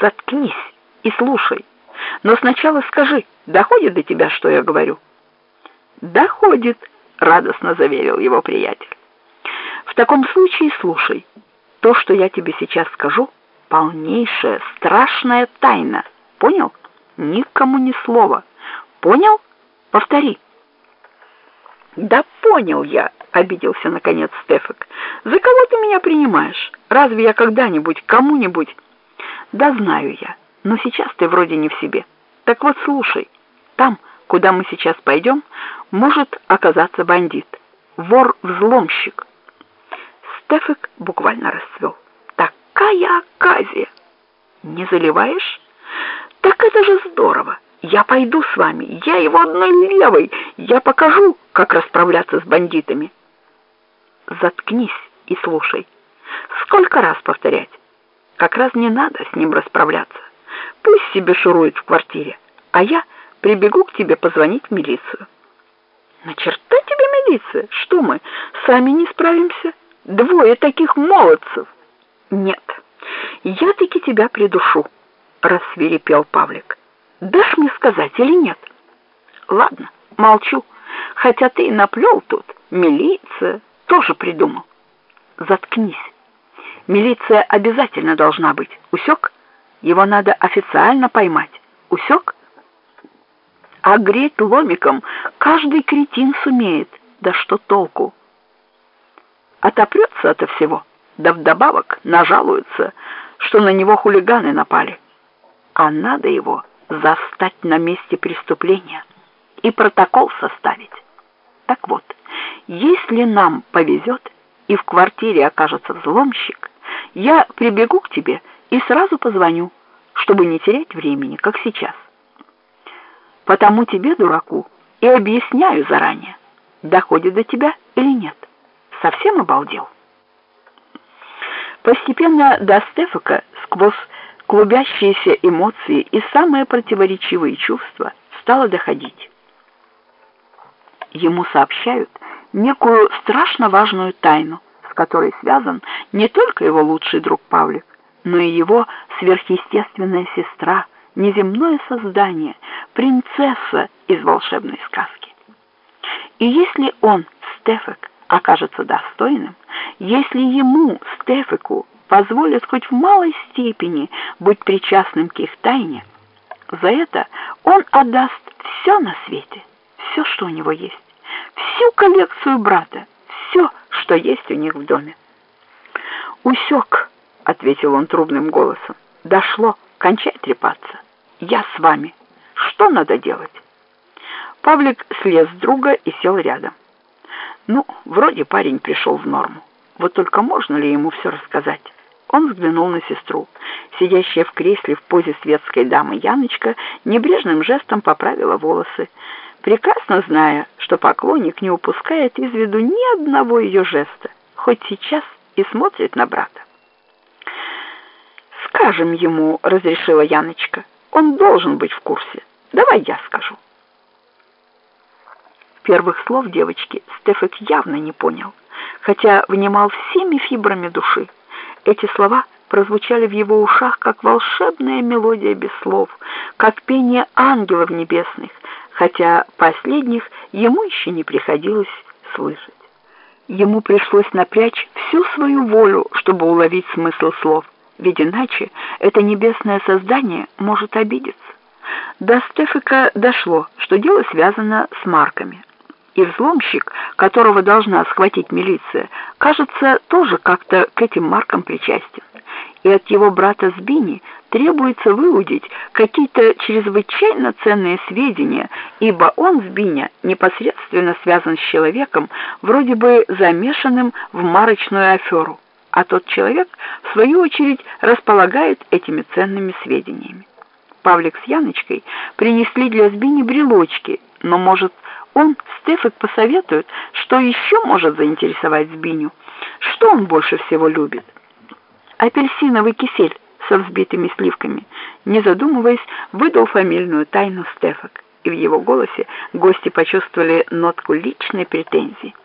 Заткнись и слушай. Но сначала скажи, доходит до тебя, что я говорю? Доходит, радостно заверил его приятель. В таком случае слушай. То, что я тебе сейчас скажу, полнейшая, страшная тайна. Понял? Никому ни слова. Понял? Повтори. Да понял я, обиделся наконец Стефик. За кого ты меня принимаешь? Разве я когда-нибудь кому-нибудь Да знаю я, но сейчас ты вроде не в себе. Так вот, слушай. Там, куда мы сейчас пойдем, может оказаться бандит, вор-взломщик. Стефик буквально расцвел. Такая оказия! Не заливаешь? Так это же здорово! Я пойду с вами, я его одной левой, я покажу, как расправляться с бандитами. Заткнись и слушай. Сколько раз повторять? Как раз не надо с ним расправляться. Пусть себе шурует в квартире, а я прибегу к тебе позвонить в милицию. На черта тебе милиция? Что мы, сами не справимся? Двое таких молодцев. Нет, я таки тебя придушу, рассвирепел Павлик. Дашь мне сказать или нет? Ладно, молчу, хотя ты и наплел тут. Милиция тоже придумал. Заткнись. Милиция обязательно должна быть. Усек? Его надо официально поймать. Усек? А греть ломиком каждый кретин сумеет. Да что толку? Отопрется ото всего, да вдобавок нажалуется, что на него хулиганы напали. А надо его застать на месте преступления и протокол составить. Так вот, если нам повезет и в квартире окажется взломщик, я прибегу к тебе и сразу позвоню, чтобы не терять времени, как сейчас. Потому тебе, дураку, и объясняю заранее, доходит до тебя или нет. Совсем обалдел? Постепенно до Стефака сквозь клубящиеся эмоции и самые противоречивые чувства стало доходить. Ему сообщают некую страшно важную тайну, с которой связан не только его лучший друг Павлик, но и его сверхъестественная сестра, неземное создание, принцесса из волшебной сказки. И если он, Стефик, окажется достойным, если ему, Стефику, позволят хоть в малой степени быть причастным к их тайне, за это он отдаст все на свете, все, что у него есть, всю коллекцию брата, что есть у них в доме. «Усек», — ответил он трубным голосом, — «дошло, кончай трепаться, я с вами, что надо делать?» Павлик слез с друга и сел рядом. Ну, вроде парень пришел в норму. Вот только можно ли ему все рассказать? Он взглянул на сестру. Сидящая в кресле в позе светской дамы Яночка небрежным жестом поправила волосы, прекрасно зная, что поклонник не упускает из виду ни одного ее жеста, хоть сейчас и смотрит на брата. «Скажем ему», — разрешила Яночка, — «он должен быть в курсе. Давай я скажу». Первых слов девочки Стефик явно не понял, хотя внимал всеми фибрами души. Эти слова прозвучали в его ушах, как волшебная мелодия без слов, как пение ангелов небесных, хотя последних ему еще не приходилось слышать. Ему пришлось напрячь всю свою волю, чтобы уловить смысл слов, ведь иначе это небесное создание может обидеться. До Стефика дошло, что дело связано с марками и взломщик, которого должна схватить милиция, кажется, тоже как-то к этим маркам причастен. И от его брата Збини требуется выудить какие-то чрезвычайно ценные сведения, ибо он, Збиня, непосредственно связан с человеком, вроде бы замешанным в марочную аферу, а тот человек, в свою очередь, располагает этими ценными сведениями. Павлик с Яночкой принесли для Збини брелочки, но, может, он, Стефик, посоветует, что еще может заинтересовать Збиню, что он больше всего любит. Апельсиновый кисель со взбитыми сливками, не задумываясь, выдал фамильную тайну Стефак, и в его голосе гости почувствовали нотку личной претензии.